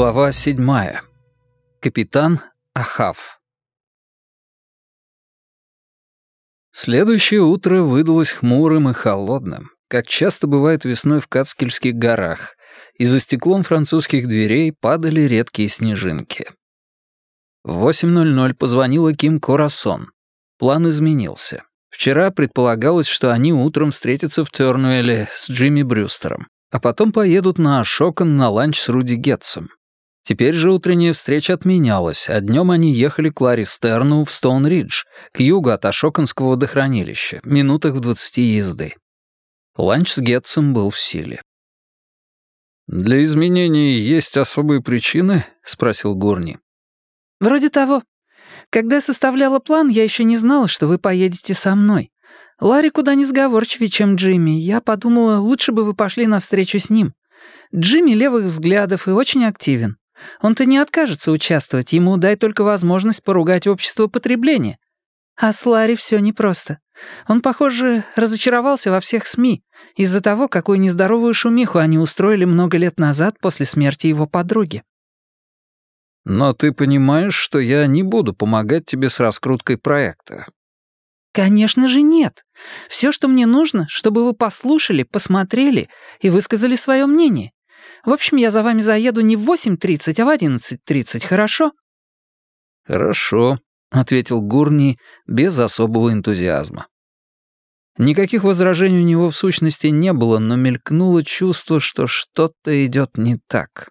Глава седьмая. Капитан Ахав. Следующее утро выдалось хмурым и холодным, как часто бывает весной в Кацкельских горах, и за стеклом французских дверей падали редкие снежинки. В 8.00 позвонила Ким Корасон. План изменился. Вчера предполагалось, что они утром встретятся в Тёрнуэле с Джимми Брюстером, а потом поедут на Ашокон на ланч с Руди Гетцем. Теперь же утренняя встреча отменялась, а днем они ехали к Ларри Стерну в Стоун-Ридж, к югу от Ашоконского водохранилища, минутах в двадцати езды. Ланч с Гетцем был в силе. «Для изменений есть особые причины?» — спросил Гурни. «Вроде того. Когда я составляла план, я еще не знала, что вы поедете со мной. Ларри куда не сговорчивее, чем Джимми. Я подумала, лучше бы вы пошли навстречу с ним. Джимми левых взглядов и очень активен. Он-то не откажется участвовать, ему дай только возможность поругать общество потребления. А с Ларри все непросто. Он, похоже, разочаровался во всех СМИ из-за того, какую нездоровую шумиху они устроили много лет назад после смерти его подруги. «Но ты понимаешь, что я не буду помогать тебе с раскруткой проекта?» «Конечно же нет. Все, что мне нужно, чтобы вы послушали, посмотрели и высказали свое мнение. В общем, я за вами заеду не в 8.30, а в 11.30, хорошо?» «Хорошо», — ответил Гурни без особого энтузиазма. Никаких возражений у него в сущности не было, но мелькнуло чувство, что что-то идет не так.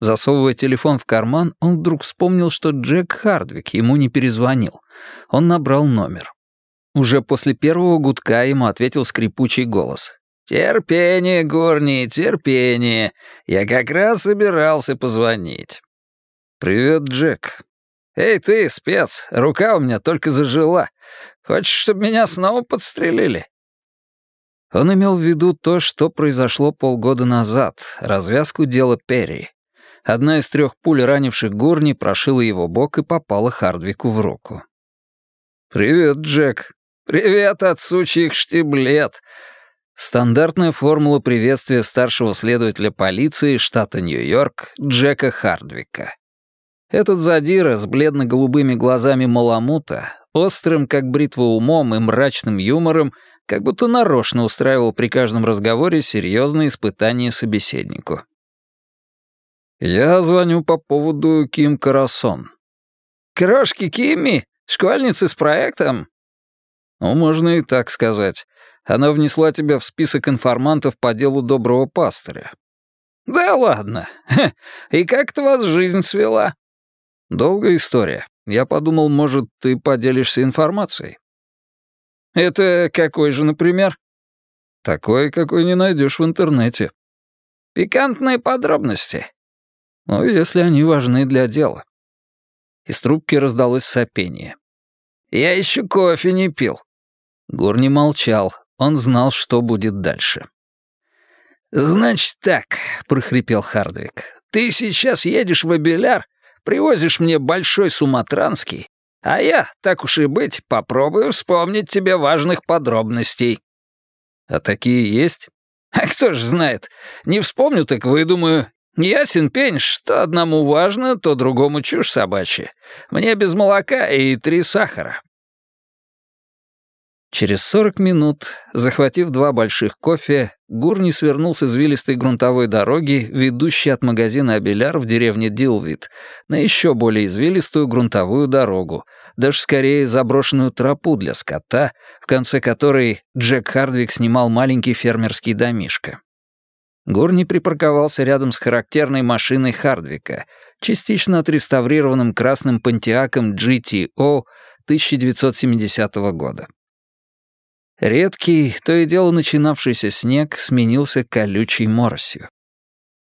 Засовывая телефон в карман, он вдруг вспомнил, что Джек Хардвик ему не перезвонил. Он набрал номер. Уже после первого гудка ему ответил скрипучий голос. «Терпение, Горни, терпение. Я как раз собирался позвонить». «Привет, Джек». «Эй ты, спец, рука у меня только зажила. Хочешь, чтобы меня снова подстрелили?» Он имел в виду то, что произошло полгода назад, развязку дела Перри. Одна из трех пуль, ранивших Горни, прошила его бок и попала Хардвику в руку. «Привет, Джек. Привет от сучьих штиблет. Стандартная формула приветствия старшего следователя полиции штата Нью-Йорк Джека Хардвика. Этот задира с бледно-голубыми глазами маламута, острым, как бритва умом и мрачным юмором, как будто нарочно устраивал при каждом разговоре серьезные испытания собеседнику. «Я звоню по поводу Ким Карасон». «Крошки Кимми? Школьницы с проектом?» «Ну, можно и так сказать. Она внесла тебя в список информантов по делу доброго пастыря». «Да ладно. И как-то вас жизнь свела?» «Долгая история. Я подумал, может, ты поделишься информацией». «Это какой же, например?» «Такой, какой не найдешь в интернете». «Пикантные подробности». «Ну, если они важны для дела». Из трубки раздалось сопение. «Я еще кофе не пил». Гур не молчал, он знал, что будет дальше. «Значит так», — прохрипел Хардвик, — «ты сейчас едешь в Абеляр, привозишь мне большой суматранский, а я, так уж и быть, попробую вспомнить тебе важных подробностей». «А такие есть?» «А кто ж знает. Не вспомню, так выдумаю. Ясен пень, что одному важно, то другому чушь собачья. Мне без молока и три сахара. Через 40 минут, захватив два больших кофе, Гурни свернул с извилистой грунтовой дороги, ведущей от магазина «Абеляр» в деревне Дилвит, на еще более извилистую грунтовую дорогу, даже скорее заброшенную тропу для скота, в конце которой Джек Хардвик снимал маленький фермерский домишко. Гурни припарковался рядом с характерной машиной Хардвика, частично отреставрированным красным пантиаком GTO 1970 года. Редкий, то и дело начинавшийся снег сменился колючей моросью.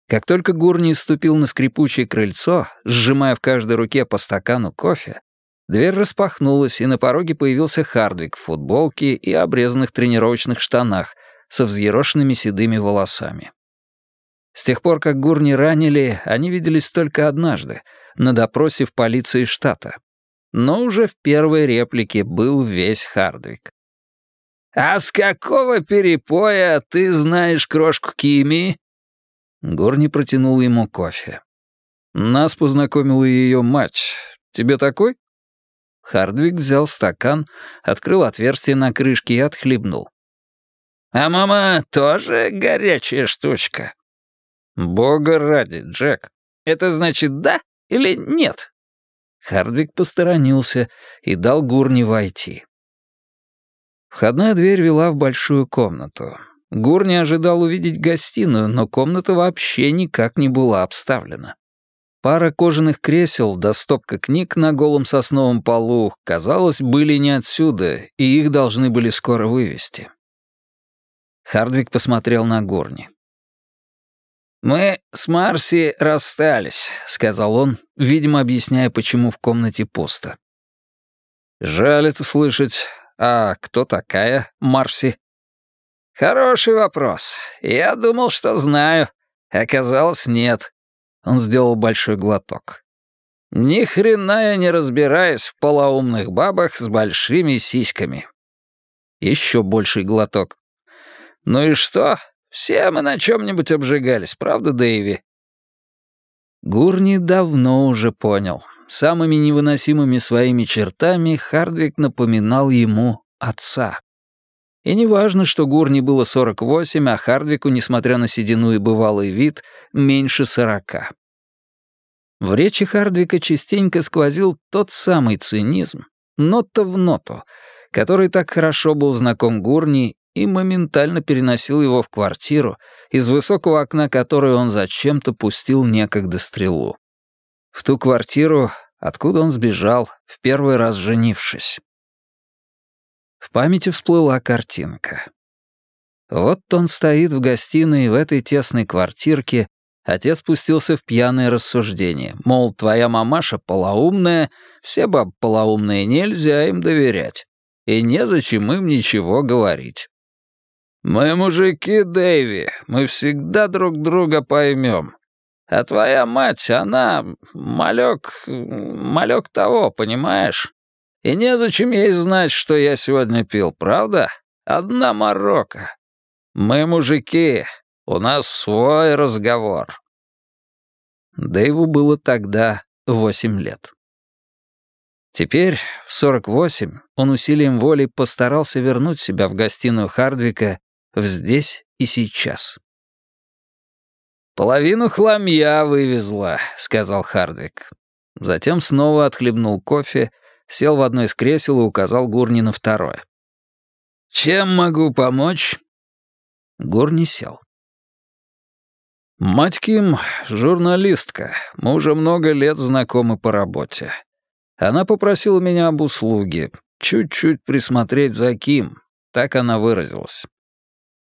Как только Гурни ступил на скрипучее крыльцо, сжимая в каждой руке по стакану кофе, дверь распахнулась, и на пороге появился Хардвик в футболке и обрезанных тренировочных штанах со взъерошенными седыми волосами. С тех пор, как Гурни ранили, они виделись только однажды, на допросе в полиции штата. Но уже в первой реплике был весь Хардвик. «А с какого перепоя ты знаешь крошку Кими?» Горни протянул ему кофе. Нас познакомила ее мать. Тебе такой? Хардвик взял стакан, открыл отверстие на крышке и отхлебнул. «А мама тоже горячая штучка?» «Бога ради, Джек. Это значит да или нет?» Хардвик посторонился и дал Гурни войти. Входная дверь вела в большую комнату. Гурни ожидал увидеть гостиную, но комната вообще никак не была обставлена. Пара кожаных кресел да стопка книг на голом сосновом полу, казалось, были не отсюда, и их должны были скоро вывести. Хардвик посмотрел на Горни. «Мы с Марси расстались», — сказал он, видимо, объясняя, почему в комнате пусто. «Жаль это слышать. А кто такая Марси?» «Хороший вопрос. Я думал, что знаю. Оказалось, нет. Он сделал большой глоток. Ни хрена я не разбираюсь в полоумных бабах с большими сиськами. Еще больший глоток. Ну и что? Все мы на чем-нибудь обжигались, правда, Дэйви? Гурни давно уже понял. Самыми невыносимыми своими чертами Хардвик напоминал ему отца. И не важно, что Гурни было 48, а Хардвику, несмотря на седину и бывалый вид, меньше 40. В речи Хардвика частенько сквозил тот самый цинизм, нота в ноту, который так хорошо был знаком Гурни и моментально переносил его в квартиру, из высокого окна которой он зачем-то пустил некогда стрелу. В ту квартиру, откуда он сбежал, в первый раз женившись. В памяти всплыла картинка. Вот он стоит в гостиной в этой тесной квартирке, отец спустился в пьяное рассуждение, мол, твоя мамаша полоумная, все бабы полоумные, нельзя им доверять, и незачем им ничего говорить. «Мы мужики, Дэйви, мы всегда друг друга поймем. А твоя мать, она малек, малек того, понимаешь? И незачем ей знать, что я сегодня пил, правда? Одна морока. Мы мужики, у нас свой разговор. Дэйву было тогда восемь лет. Теперь, в сорок восемь, он усилием воли постарался вернуть себя в гостиную Хардвика в здесь и сейчас. «Половину хламья вывезла», — сказал Хардвик. Затем снова отхлебнул кофе сел в одно из кресел и указал Гурни на второе. «Чем могу помочь?» Гурни сел. «Мать Ким — журналистка. Мы уже много лет знакомы по работе. Она попросила меня об услуге. Чуть-чуть присмотреть за Ким. Так она выразилась.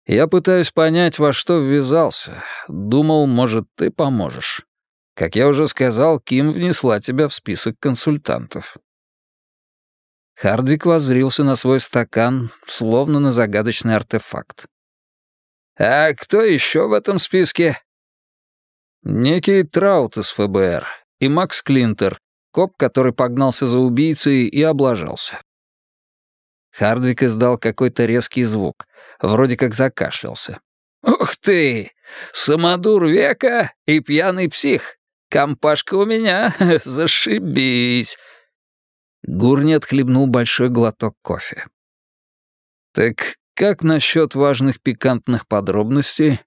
Я пытаюсь понять, во что ввязался. Думал, может, ты поможешь. Как я уже сказал, Ким внесла тебя в список консультантов. Хардвик воззрился на свой стакан, словно на загадочный артефакт. «А кто еще в этом списке?» «Некий Траут из ФБР и Макс Клинтер, коп, который погнался за убийцей и облажался». Хардвик издал какой-то резкий звук, вроде как закашлялся. «Ух ты! Самодур века и пьяный псих! Компашка у меня, зашибись! Гурни отхлебнул большой глоток кофе. «Так как насчет важных пикантных подробностей?»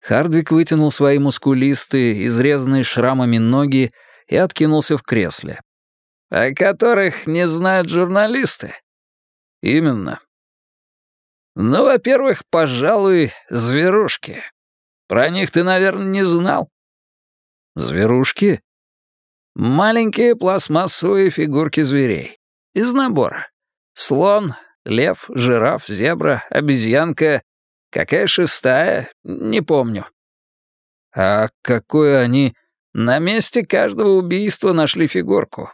Хардвик вытянул свои мускулистые, изрезанные шрамами ноги и откинулся в кресле. «О которых не знают журналисты?» «Именно». «Ну, во-первых, пожалуй, зверушки. Про них ты, наверное, не знал». «Зверушки?» Маленькие пластмассовые фигурки зверей. Из набора. Слон, лев, жираф, зебра, обезьянка. Какая шестая? Не помню. А какое они... На месте каждого убийства нашли фигурку.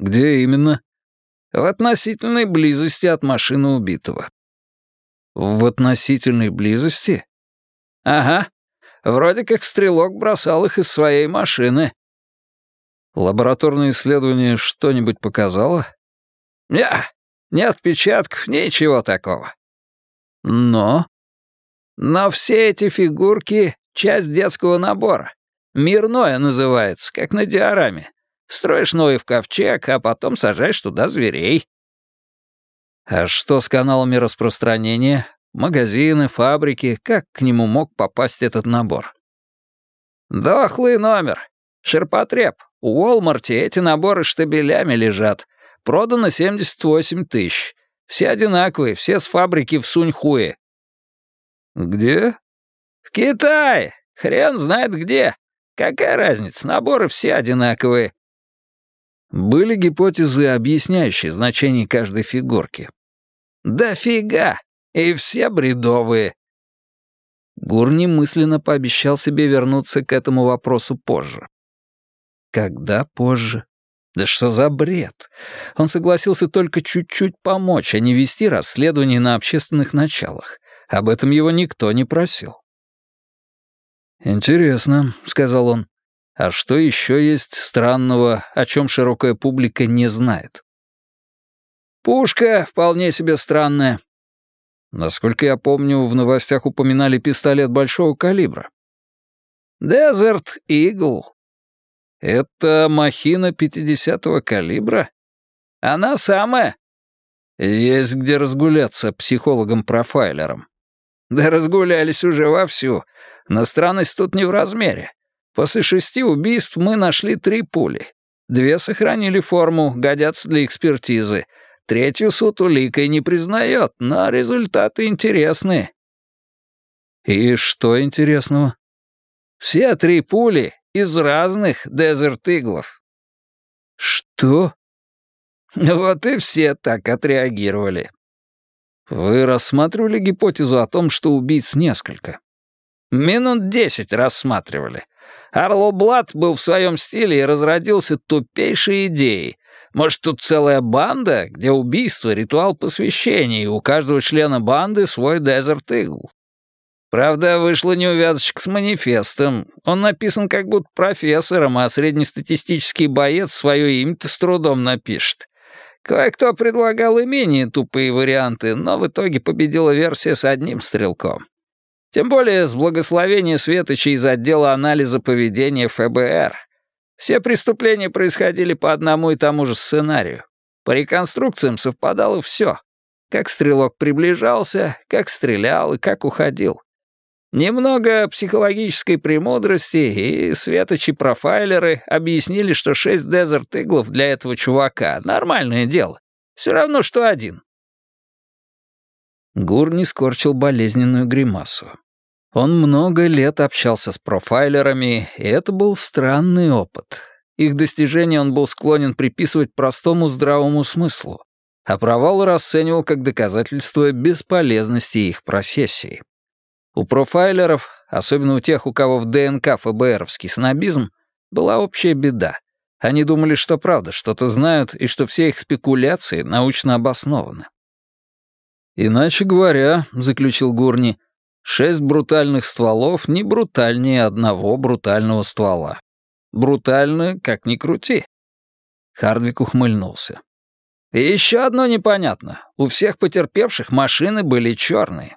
Где именно? В относительной близости от машины убитого. В относительной близости? Ага. Вроде как стрелок бросал их из своей машины. Лабораторное исследование что-нибудь показало? Не, ни отпечатков, ничего такого. Но? Но все эти фигурки — часть детского набора. Мирное называется, как на диораме. Строишь Ноев ковчег, а потом сажаешь туда зверей. А что с каналами распространения? Магазины, фабрики, как к нему мог попасть этот набор? Дохлый номер. Ширпотреб. У Уолмарте эти наборы штабелями лежат. Продано 78 тысяч. Все одинаковые, все с фабрики в Суньхуе. Где? В Китае. Хрен знает где. Какая разница, наборы все одинаковые. Были гипотезы, объясняющие значение каждой фигурки. Да фига! И все бредовые. Гурни мысленно пообещал себе вернуться к этому вопросу позже. Когда позже? Да что за бред? Он согласился только чуть-чуть помочь, а не вести расследование на общественных началах. Об этом его никто не просил. «Интересно», — сказал он. «А что еще есть странного, о чем широкая публика не знает?» «Пушка вполне себе странная». Насколько я помню, в новостях упоминали пистолет большого калибра. «Дезерт Игл». «Это махина 50-го калибра?» «Она самая». «Есть где разгуляться психологом-профайлером». «Да разгулялись уже вовсю. Но странность тут не в размере. После шести убийств мы нашли три пули. Две сохранили форму, годятся для экспертизы. Третью суд уликой не признает, но результаты интересные. И что интересного? Все три пули из разных дезерт-иглов. Что? Вот и все так отреагировали. Вы рассматривали гипотезу о том, что убийц несколько? Минут десять рассматривали. Арло Блад был в своем стиле и разродился тупейшей идеей. Может, тут целая банда, где убийство — ритуал посвящения, и у каждого члена банды свой Дезерт Игл. Правда, вышла неувязочка с манифестом. Он написан как будто профессором, а среднестатистический боец свое имя-то с трудом напишет. Кое-кто предлагал и менее тупые варианты, но в итоге победила версия с одним стрелком. Тем более с благословения Светоча из отдела анализа поведения ФБР. Все преступления происходили по одному и тому же сценарию. По реконструкциям совпадало все. Как стрелок приближался, как стрелял и как уходил. Немного психологической премудрости, и светочи-профайлеры объяснили, что шесть дезерт-иглов для этого чувака — нормальное дело. Все равно, что один. Гурни скорчил болезненную гримасу. Он много лет общался с профайлерами, и это был странный опыт. Их достижения он был склонен приписывать простому здравому смыслу, а провалы расценивал как доказательство бесполезности их профессии. У профайлеров, особенно у тех, у кого в ДНК ФБРовский снобизм, была общая беда. Они думали, что правда что-то знают и что все их спекуляции научно обоснованы. «Иначе говоря», — заключил Гурни, «шесть брутальных стволов не брутальнее одного брутального ствола. Брутально, как ни крути». Хардвик ухмыльнулся. «И еще одно непонятно. У всех потерпевших машины были черные».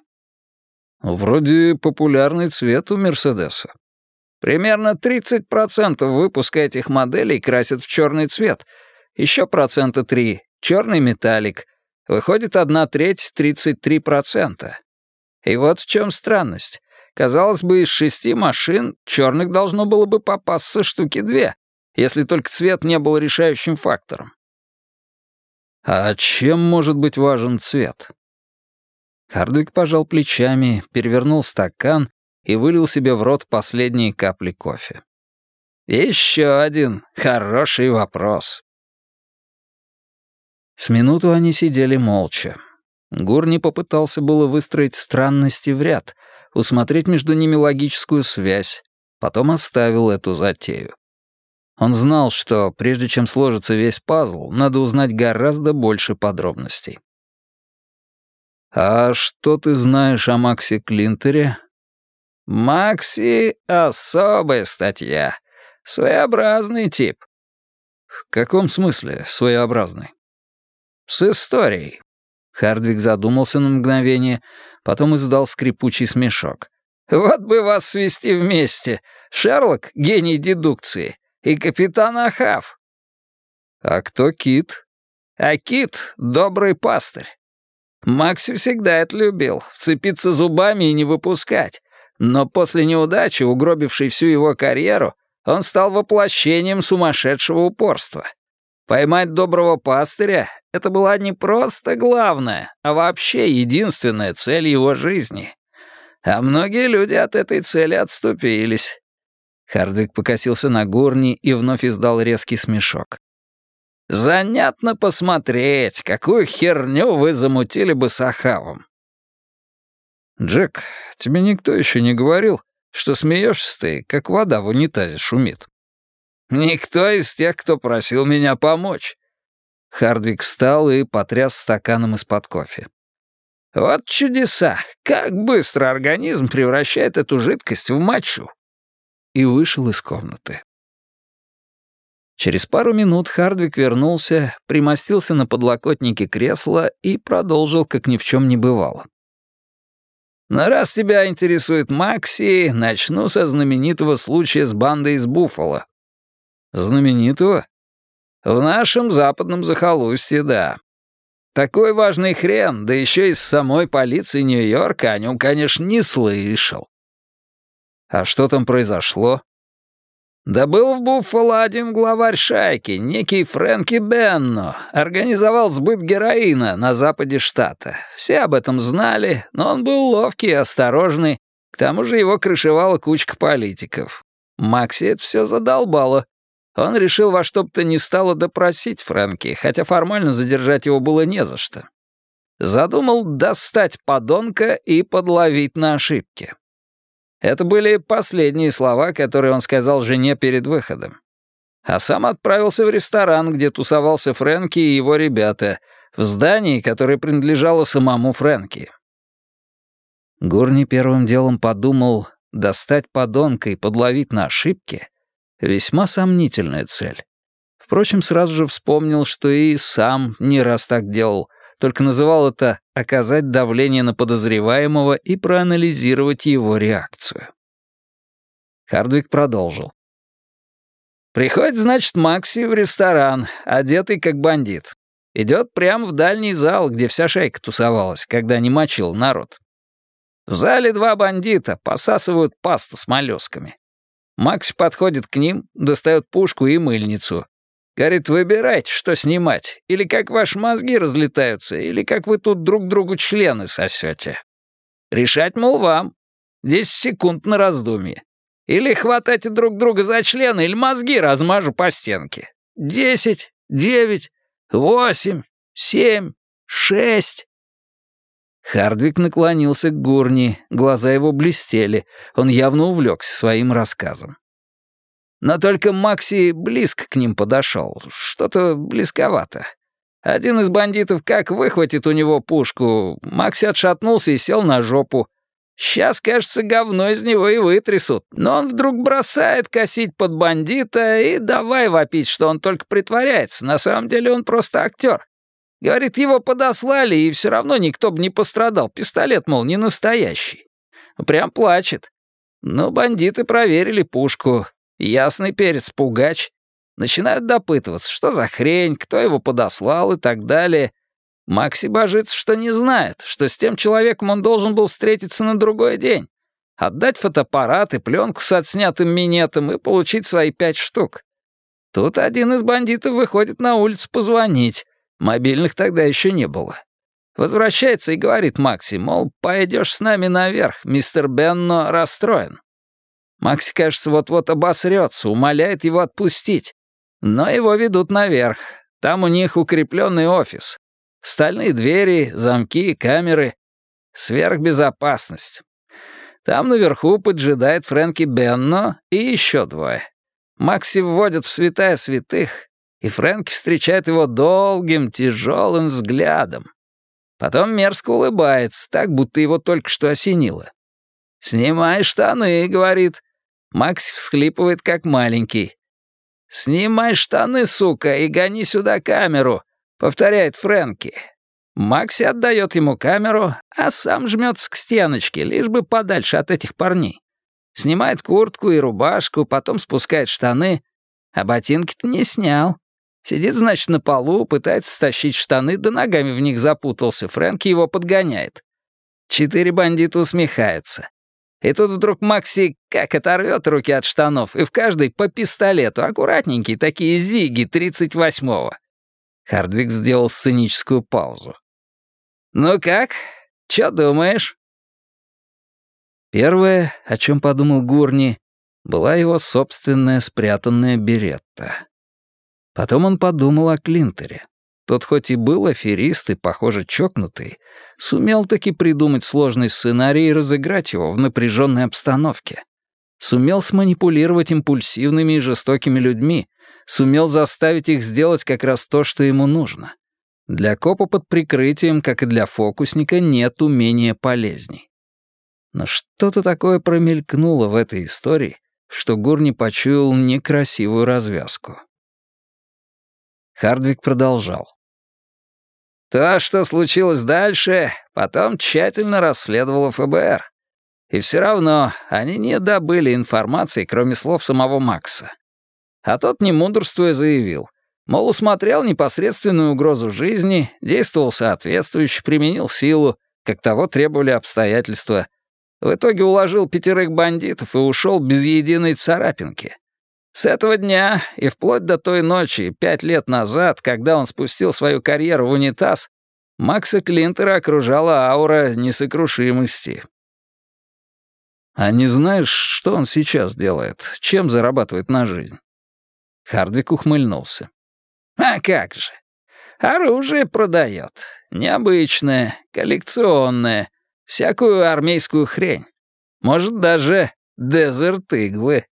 «Вроде популярный цвет у Мерседеса». «Примерно 30% выпуска этих моделей красят в черный цвет. Еще процента 3 — черный металлик, Выходит, одна треть — 33%. И вот в чем странность. Казалось бы, из шести машин черных должно было бы попасться штуки две, если только цвет не был решающим фактором. А чем может быть важен цвет? Хардвик пожал плечами, перевернул стакан и вылил себе в рот последние капли кофе. Еще один хороший вопрос. С минуту они сидели молча. Гурни попытался было выстроить странности в ряд, усмотреть между ними логическую связь, потом оставил эту затею. Он знал, что прежде чем сложится весь пазл, надо узнать гораздо больше подробностей. «А что ты знаешь о Максе Клинтере?» «Макси — особая статья. Своеобразный тип». «В каком смысле своеобразный?» «С историей». Хардвик задумался на мгновение, потом издал скрипучий смешок. «Вот бы вас свести вместе. Шерлок — гений дедукции, и капитан Ахав. А кто Кит? А Кит — добрый пастырь. Макси всегда это любил, вцепиться зубами и не выпускать. Но после неудачи, угробившей всю его карьеру, он стал воплощением сумасшедшего упорства. Поймать доброго пастыря — это была не просто главная, а вообще единственная цель его жизни. А многие люди от этой цели отступились. Хардвик покосился на Гурни и вновь издал резкий смешок. «Занятно посмотреть, какую херню вы замутили бы с Ахавом». «Джек, тебе никто еще не говорил, что смеешься ты, как вода в унитазе шумит?» «Никто из тех, кто просил меня помочь». Хардвик встал и потряс стаканом из-под кофе. «Вот чудеса! Как быстро организм превращает эту жидкость в мочу!» и вышел из комнаты. Через пару минут Хардвик вернулся, примостился на подлокотнике кресла и продолжил, как ни в чем не бывало. «Но раз тебя интересует Макси, начну со знаменитого случая с бандой из Буффало». «Знаменитого?» «В нашем западном захолустье, да. Такой важный хрен, да еще из самой полиции Нью-Йорка о нем, конечно, не слышал. А что там произошло? Да был в Буффало один главарь шайки, некий Фрэнки Бенно, организовал сбыт героина на западе штата. Все об этом знали, но он был ловкий и осторожный, к тому же его крышевала кучка политиков. Макси это все задолбало. Он решил во что бы то ни стало допросить Фрэнки, хотя формально задержать его было не за что. Задумал достать подонка и подловить на ошибке. Это были последние слова, которые он сказал жене перед выходом. А сам отправился в ресторан, где тусовался Фрэнки и его ребята, в здании, которое принадлежало самому Фрэнки. Гурни первым делом подумал, достать подонка и подловить на ошибке — весьма сомнительная цель. Впрочем, сразу же вспомнил, что и сам не раз так делал — только называл это «оказать давление на подозреваемого и проанализировать его реакцию». Хардвик продолжил. «Приходит, значит, Макси в ресторан, одетый как бандит. Идет прямо в дальний зал, где вся шейка тусовалась, когда не мочил народ. В зале два бандита посасывают пасту с моллюсками. Макси подходит к ним, достает пушку и мыльницу. Говорит, выбирайте, что снимать. Или как ваши мозги разлетаются, или как вы тут друг другу члены сосете. Решать, мол, вам. Десять секунд на раздумье. Или хватайте друг друга за члены, или мозги размажу по стенке. Десять, девять, восемь, семь, шесть. Хардвик наклонился к Гурни, глаза его блестели, он явно увлекся своим рассказом. Но только Макси близко к ним подошел. Что-то близковато. Один из бандитов как выхватит у него пушку. Макси отшатнулся и сел на жопу. Сейчас, кажется, говно из него и вытрясут. Но он вдруг бросает косить под бандита и давай вопить, что он только притворяется. На самом деле он просто актер. Говорит, его подослали, и все равно никто бы не пострадал. Пистолет, мол, не настоящий. Прям плачет. Но бандиты проверили пушку. Ясный перец, пугач. Начинают допытываться, что за хрень, кто его подослал и так далее. Макси божится, что не знает, что с тем человеком он должен был встретиться на другой день. Отдать фотоаппарат и пленку с отснятым минетом и получить свои пять штук. Тут один из бандитов выходит на улицу позвонить. Мобильных тогда еще не было. Возвращается и говорит Макси, мол, пойдешь с нами наверх, мистер Бенно расстроен. Макси, кажется, вот-вот обосрется, умоляет его отпустить. Но его ведут наверх. Там у них укрепленный офис. Стальные двери, замки, камеры. Сверхбезопасность. Там наверху поджидает Фрэнки Бенно и еще двое. Макси вводят в святая святых, и Фрэнки встречает его долгим, тяжелым взглядом. Потом мерзко улыбается, так, будто его только что осенило. «Снимай штаны», — говорит, Макс всхлипывает, как маленький. «Снимай штаны, сука, и гони сюда камеру», — повторяет Фрэнки. Макси отдает ему камеру, а сам жмется к стеночке, лишь бы подальше от этих парней. Снимает куртку и рубашку, потом спускает штаны, а ботинки-то не снял. Сидит, значит, на полу, пытается стащить штаны, да ногами в них запутался. Фрэнк его подгоняет. Четыре бандита усмехаются. И тут вдруг Макси как оторвет руки от штанов, и в каждой по пистолету, аккуратненькие, такие зиги 38-го. Хардвик сделал сценическую паузу. «Ну как? Чё думаешь?» Первое, о чем подумал Гурни, была его собственная спрятанная беретта. Потом он подумал о Клинтере. Тот хоть и был аферист и, похоже, чокнутый, сумел таки придумать сложный сценарий и разыграть его в напряженной обстановке. Сумел сманипулировать импульсивными и жестокими людьми, сумел заставить их сделать как раз то, что ему нужно. Для копа под прикрытием, как и для фокусника, нет умения полезней. Но что-то такое промелькнуло в этой истории, что Гурни почуял некрасивую развязку. Хардвик продолжал. То, что случилось дальше, потом тщательно расследовало ФБР. И все равно они не добыли информации, кроме слов самого Макса. А тот, не мудрствуя, заявил, мол, усмотрел непосредственную угрозу жизни, действовал соответствующе, применил силу, как того требовали обстоятельства. В итоге уложил пятерых бандитов и ушел без единой царапинки. С этого дня и вплоть до той ночи, пять лет назад, когда он спустил свою карьеру в унитаз, Макса Клинтера окружала аура несокрушимости. «А не знаешь, что он сейчас делает? Чем зарабатывает на жизнь?» Хардвик ухмыльнулся. «А как же! Оружие продает. Необычное, коллекционное, всякую армейскую хрень. Может, даже дезерт-иглы».